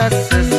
Yes.